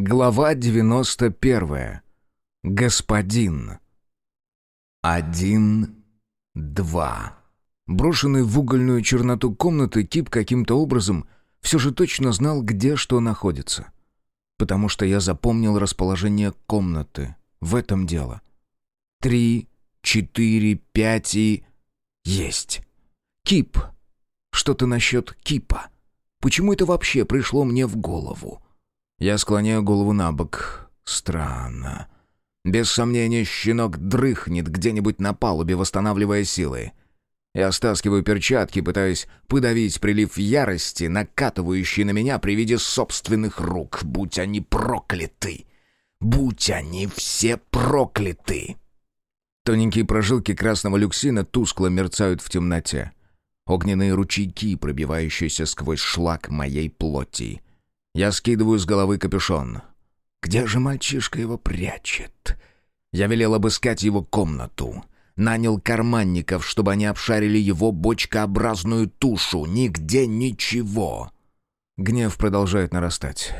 Глава 91. Господин. Один, два. Брошенный в угольную черноту комнаты, Кип каким-то образом все же точно знал, где что находится. Потому что я запомнил расположение комнаты. В этом дело. Три, четыре, пять и... Есть. Кип. Что-то насчет Кипа. Почему это вообще пришло мне в голову? Я склоняю голову на бок. Странно. Без сомнения, щенок дрыхнет где-нибудь на палубе, восстанавливая силы. Я стаскиваю перчатки, пытаясь подавить прилив ярости, накатывающий на меня при виде собственных рук. Будь они прокляты! Будь они все прокляты! Тоненькие прожилки красного люксина тускло мерцают в темноте. Огненные ручейки, пробивающиеся сквозь шлак моей плоти. Я скидываю с головы капюшон. Где же мальчишка его прячет? Я велел обыскать его комнату. Нанял карманников, чтобы они обшарили его бочкообразную тушу. Нигде ничего. Гнев продолжает нарастать.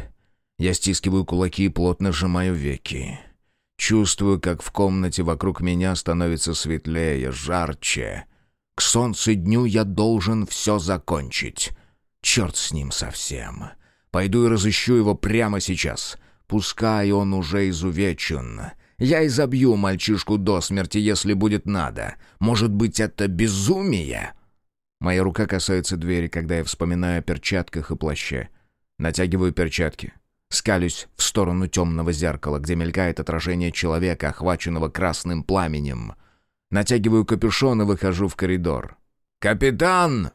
Я стискиваю кулаки и плотно сжимаю веки. Чувствую, как в комнате вокруг меня становится светлее, жарче. К солнцу дню я должен все закончить. Черт с ним совсем. Пойду и разыщу его прямо сейчас. Пускай он уже изувечен. Я изобью мальчишку до смерти, если будет надо. Может быть, это безумие?» Моя рука касается двери, когда я вспоминаю о перчатках и плаще. Натягиваю перчатки. Скалюсь в сторону темного зеркала, где мелькает отражение человека, охваченного красным пламенем. Натягиваю капюшон и выхожу в коридор. «Капитан!»